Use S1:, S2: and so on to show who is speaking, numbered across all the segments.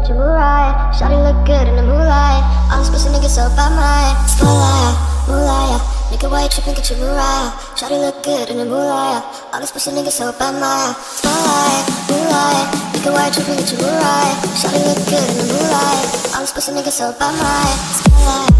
S1: get your mood. Shawty look good in the moonlight. All these pussy niggas so by my spotlight, moonlight. Nigga, why you tripping, get your right. Shawty look good in the moonlight. All these pussy niggas so by my spotlight, moonlight. Nigga, why you tripping, get your right. Shawty look good in the moonlight. All these pussy niggas so by my spotlight, moonlight.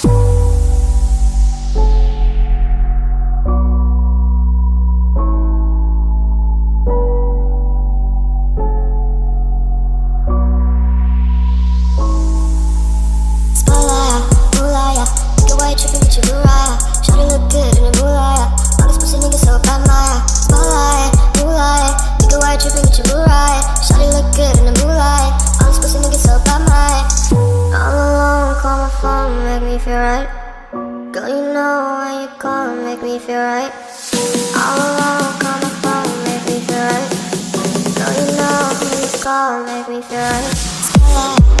S1: why you look good in the moonlight. All these pussy niggas so bad, my spotlight, moonlight, nigga, why you tripping with your moonlight? Shawty look good in the moonlight. All these pussy niggas so bad, my all alone, call my phone, make me feel right. Girl, you know when you call, make me feel right. All alone, call my phone, make me feel right. Girl, you know when you call, make me feel right.